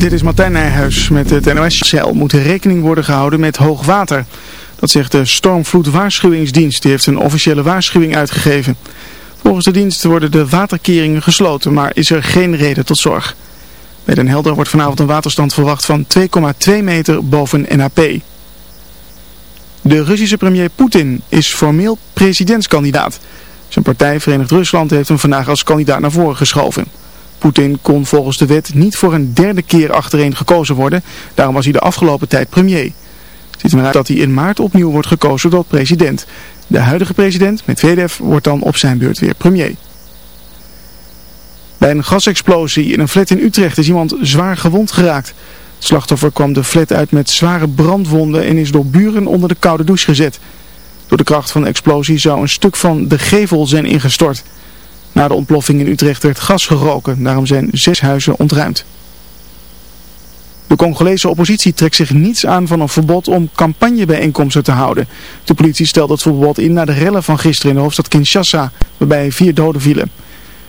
Dit is Martijn Nijhuis met het NOS-cel. Moet rekening worden gehouden met hoog water. Dat zegt de Stormvloedwaarschuwingsdienst. Die heeft een officiële waarschuwing uitgegeven. Volgens de dienst worden de waterkeringen gesloten, maar is er geen reden tot zorg. Bij Den Helder wordt vanavond een waterstand verwacht van 2,2 meter boven NAP. De Russische premier Poetin is formeel presidentskandidaat. Zijn partij Verenigd Rusland heeft hem vandaag als kandidaat naar voren geschoven. Poetin kon volgens de wet niet voor een derde keer achtereen gekozen worden. Daarom was hij de afgelopen tijd premier. Het ziet eruit dat hij in maart opnieuw wordt gekozen tot president. De huidige president, Medvedev, wordt dan op zijn beurt weer premier. Bij een gasexplosie in een flat in Utrecht is iemand zwaar gewond geraakt. Het slachtoffer kwam de flat uit met zware brandwonden en is door buren onder de koude douche gezet. Door de kracht van de explosie zou een stuk van de gevel zijn ingestort. Na de ontploffing in Utrecht werd gas geroken, daarom zijn zes huizen ontruimd. De Congolese oppositie trekt zich niets aan van een verbod om campagnebijeenkomsten te houden. De politie stelt het verbod in na de rellen van gisteren in de hoofdstad Kinshasa, waarbij vier doden vielen.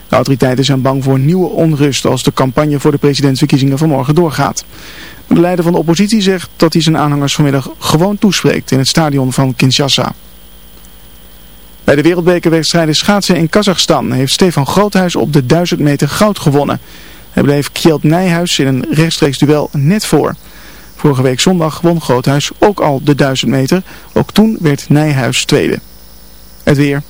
De autoriteiten zijn bang voor nieuwe onrust als de campagne voor de presidentsverkiezingen vanmorgen doorgaat. De leider van de oppositie zegt dat hij zijn aanhangers vanmiddag gewoon toespreekt in het stadion van Kinshasa. Bij de wereldbekerwedstrijden schaatsen in Kazachstan heeft Stefan Groothuis op de 1000 meter goud gewonnen. Hij bleef Kjeld Nijhuis in een rechtstreeks duel net voor. Vorige week zondag won Groothuis ook al de 1000 meter. Ook toen werd Nijhuis tweede. Het weer.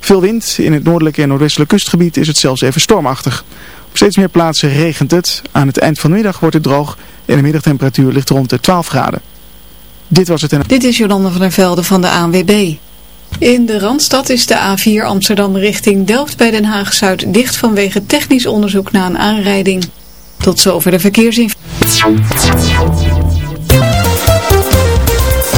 Veel wind. In het noordelijke en noordwestelijke kustgebied is het zelfs even stormachtig. Op steeds meer plaatsen regent het. Aan het eind van de middag wordt het droog en de middagtemperatuur ligt rond de 12 graden. Dit was het. Dit is Jolanda van der Velde van de ANWB. In de Randstad is de A4 Amsterdam richting Delft bij Den Haag-Zuid dicht vanwege technisch onderzoek na een aanrijding. Tot zover de verkeersinformatie.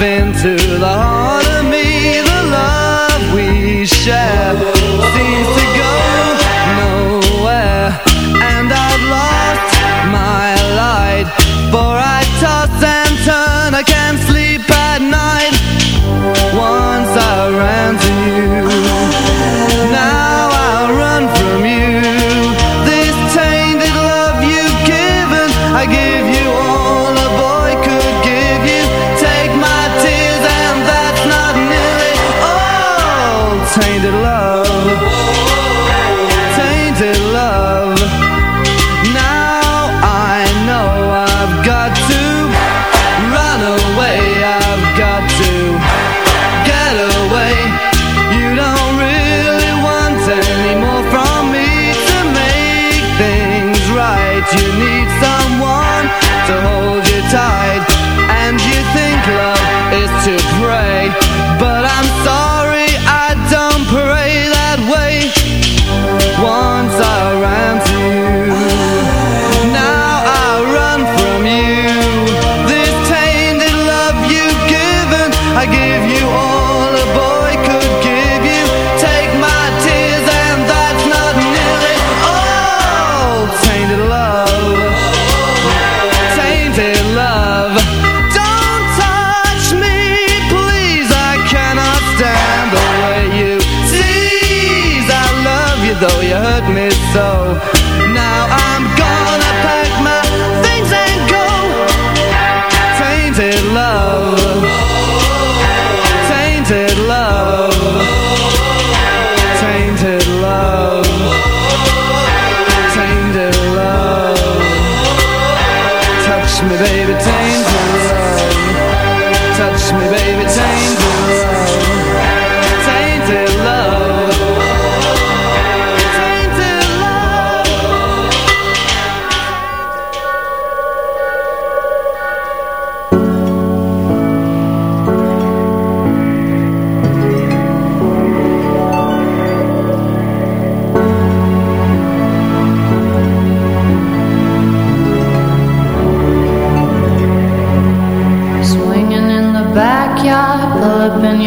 into the heart of me. The love we share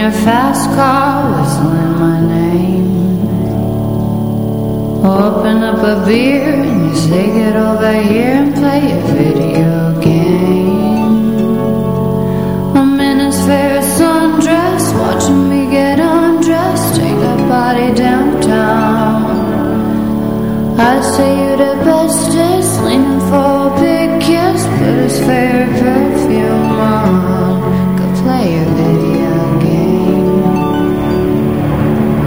your fast car whistling my name. Open up a beer and you say get over here and play a video game. I'm in his favorite sundress watching me get undressed Take that body downtown. I say you're the bestest leaning for a big kiss But his favorite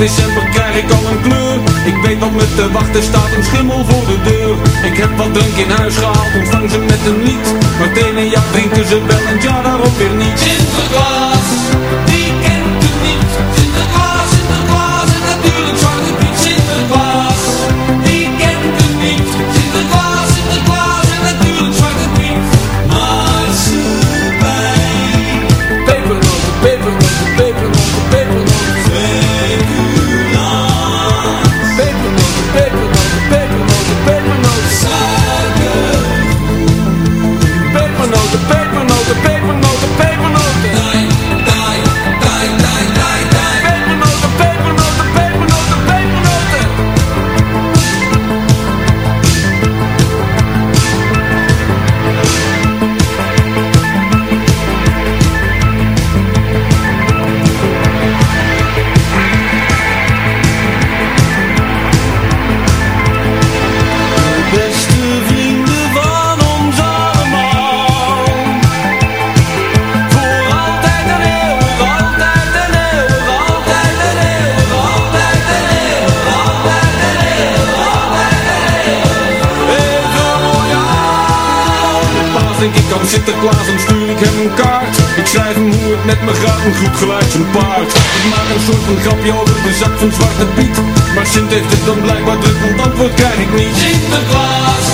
december krijg ik al een kleur. Ik weet wat me te wachten staat, een schimmel voor de deur. Ik heb wat drink in huis gehaald, ontvang ze met een lied. Meteen een jaar drinken ze wel en ja daarop weer niet. Sinterklaas. me gaat een goed geluid zo'n paard. Ik maak een soort van grapje over de zak van Zwarte Piet. Maar Sint heeft het dan blijkbaar druk, want antwoord krijg ik niet. Sinterklaas,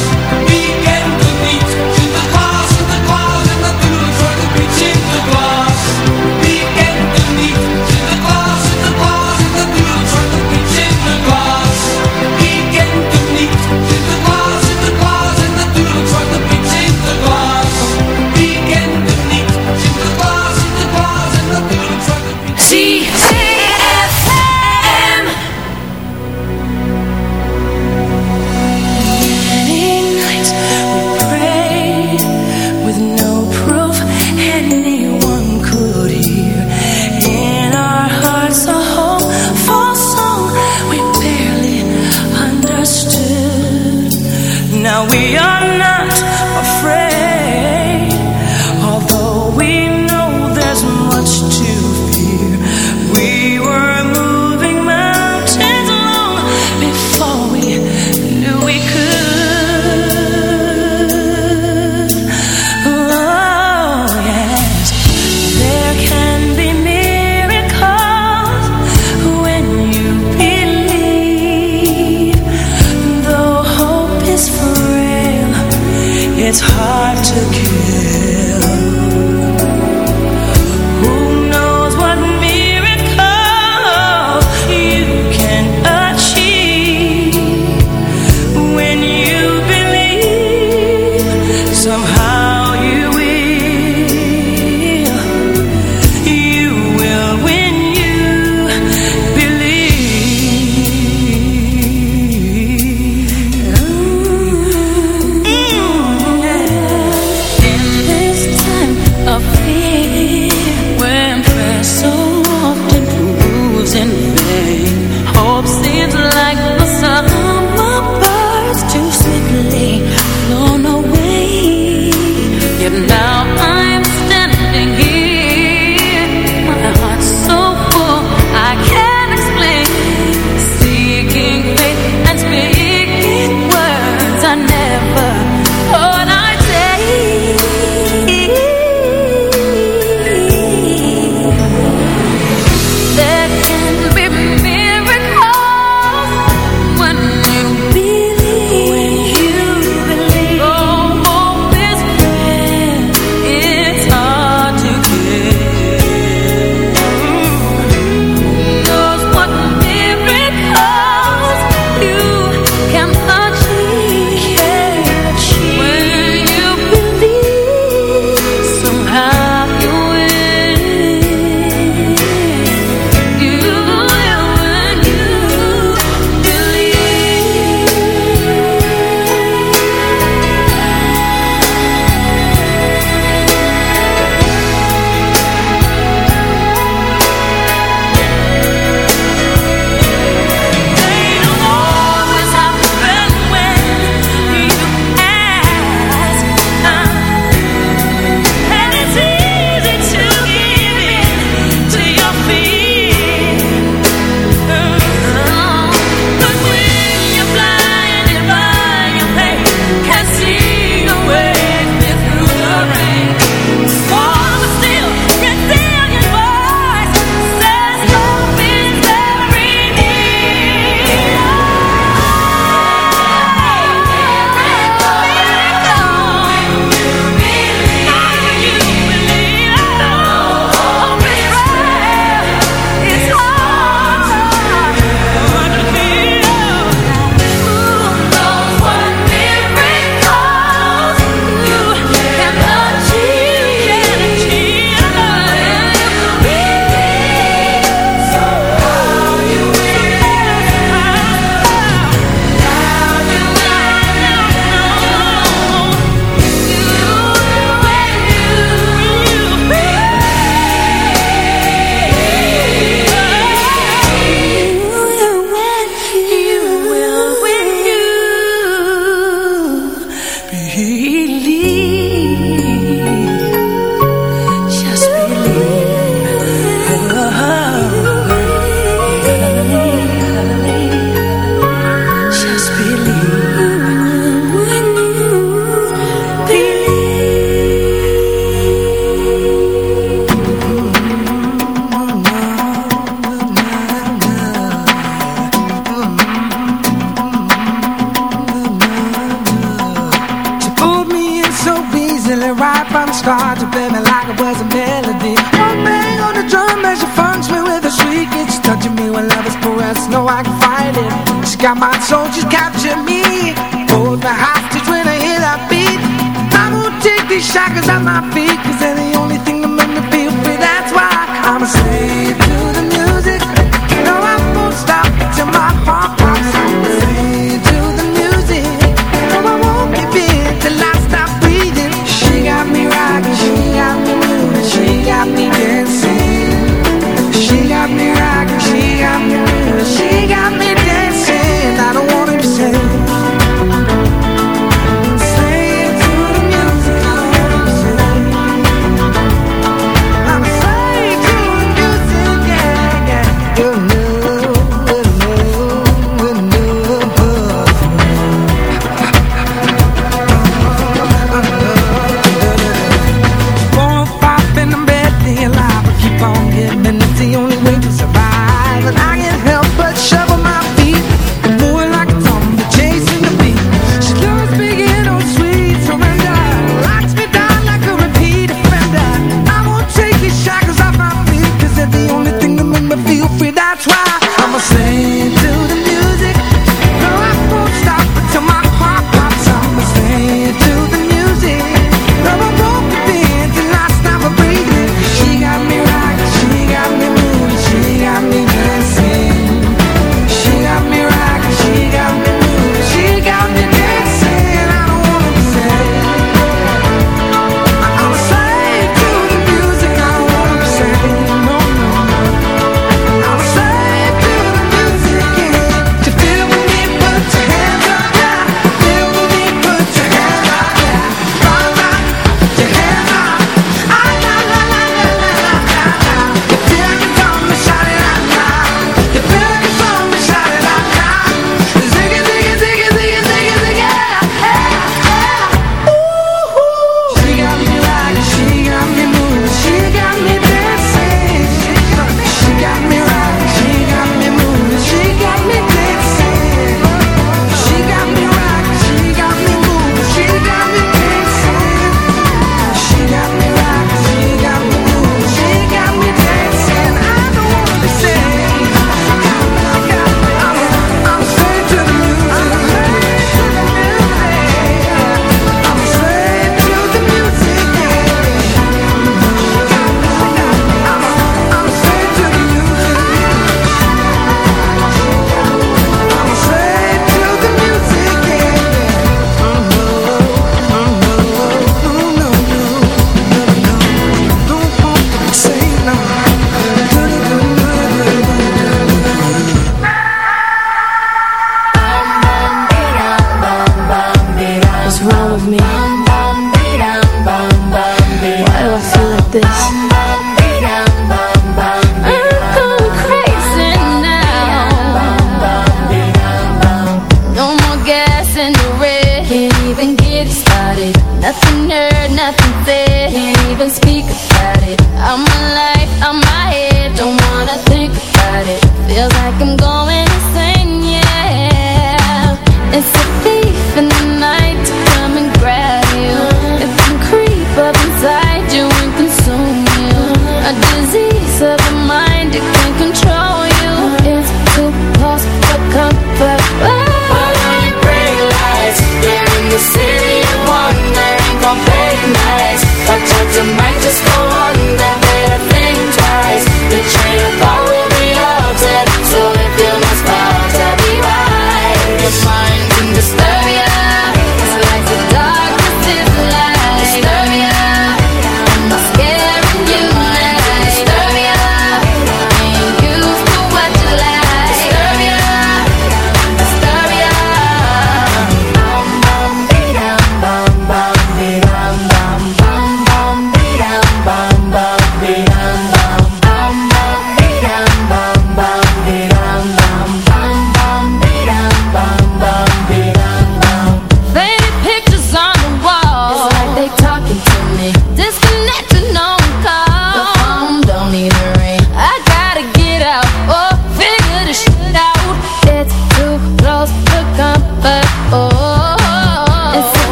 wie kent het niet?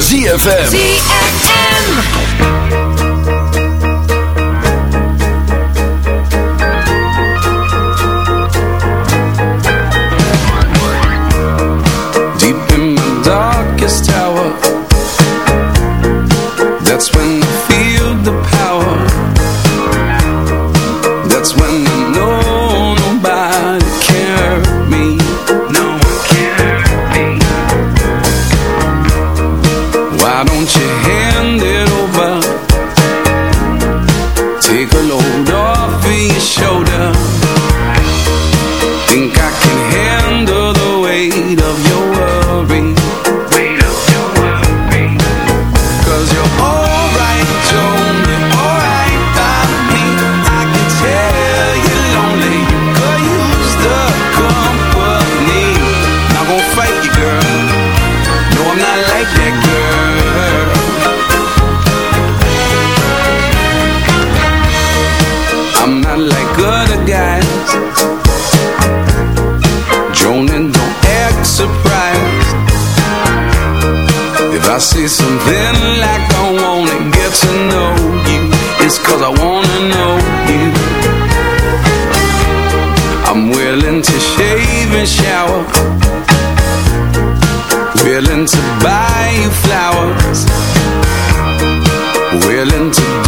ZFM. ZFM. willing to buy you flowers, willing to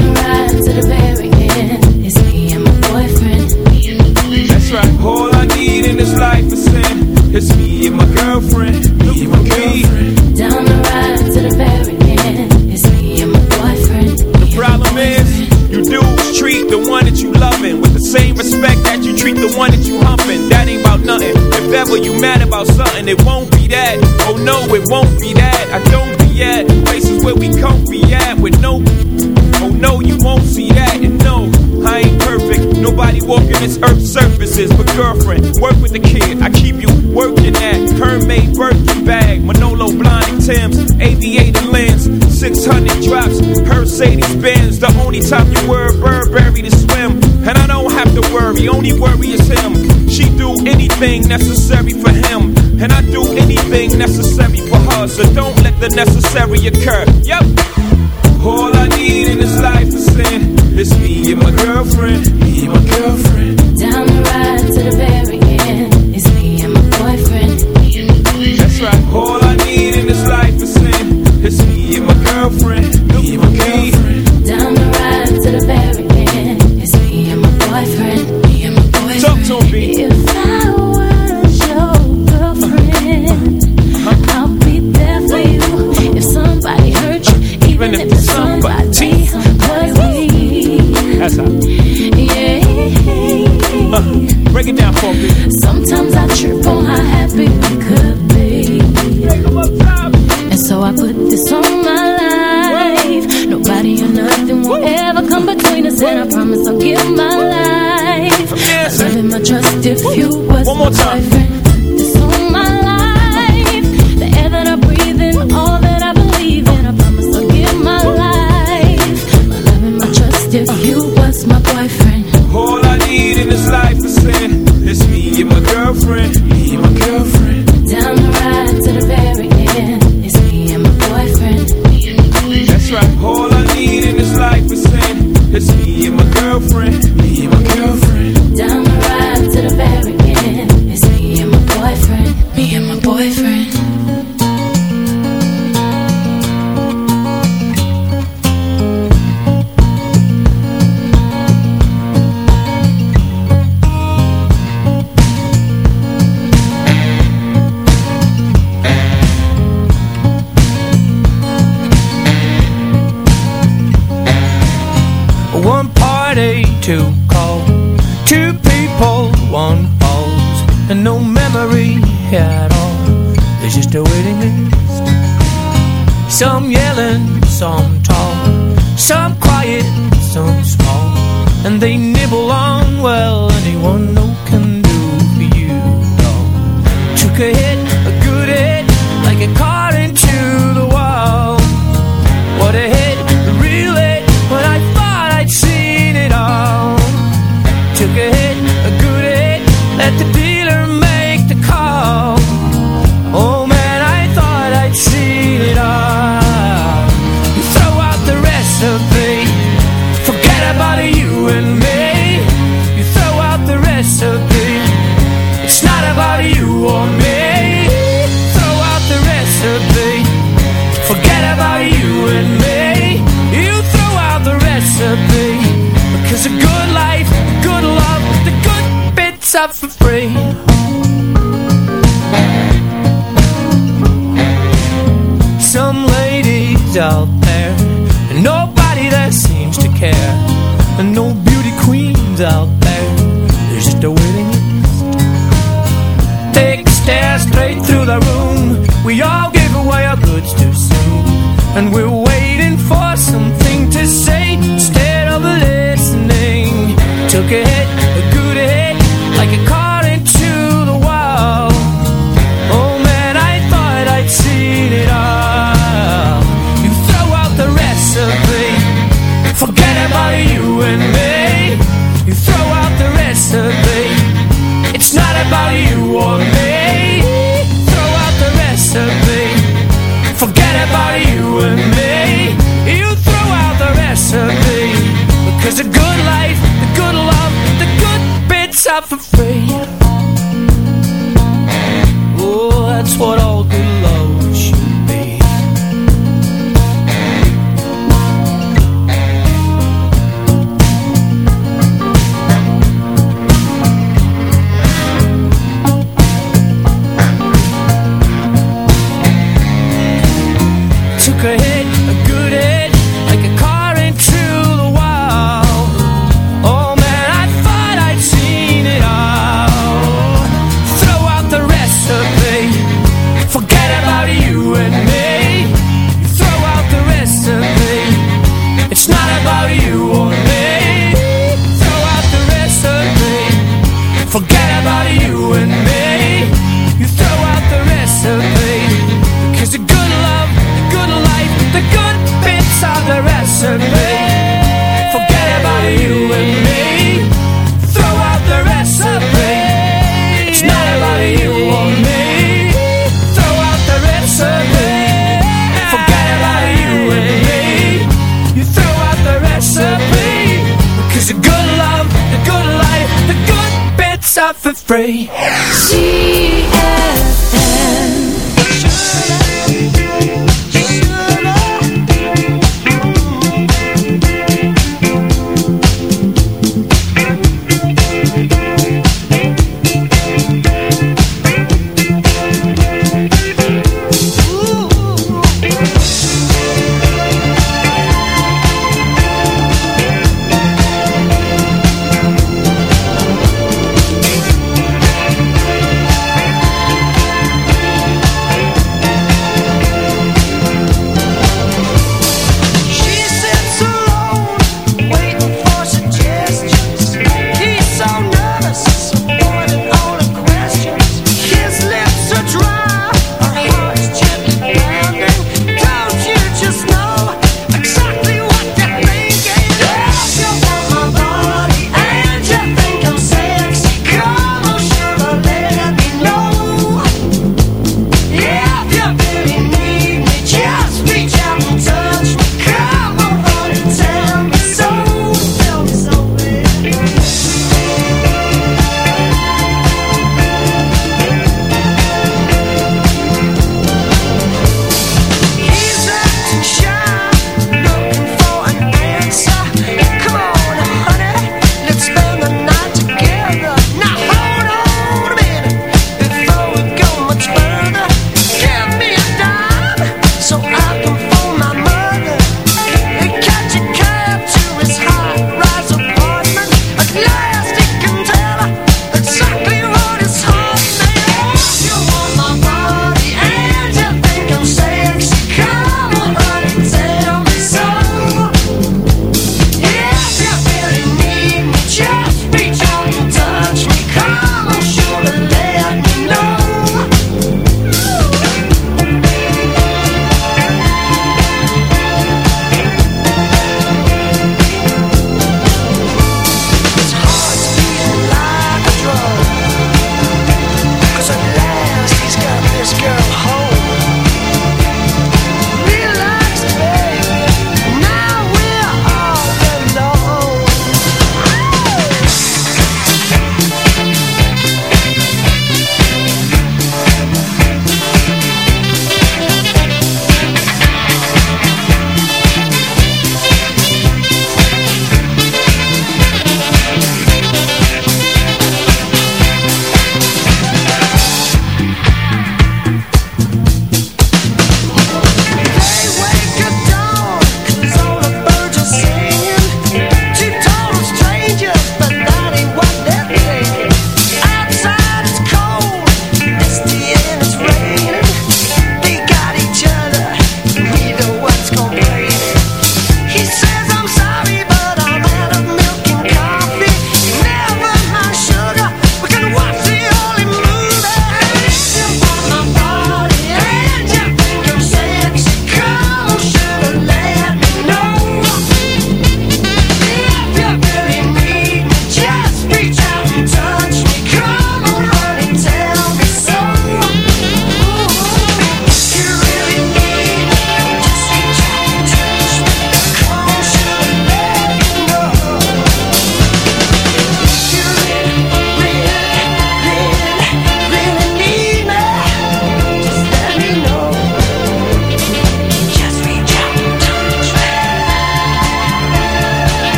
That's right. All I need in this life is sin. It's me and my girlfriend. Me and my girlfriend. Down the ride to the very end. It's me and my boyfriend. The problem is, you dudes treat the one that you loving with the same respect that you treat the one that you humping. That ain't about nothing. If ever you mad about something, it won't be that. Oh no, it won't be that. I don't be at places where we comfy at with no. Oh no, you won't see that. And no, I ain't perfect. Nobody walking this earth's businesses with girlfriend. Work with the kid, I keep you working at Hermaid Birkin bag, Manolo blinding Tim's, aviator lens, 600 drops, Mercedes Benz. The only time you wear Burberry to swim, and I don't have to worry. Only worry is him. She do anything necessary for him, and I do anything necessary for her. So don't let the necessary occur. Yep. All I need in this life is sin. It's me and my girlfriend. Me and my girlfriend. if you was One more time. Free.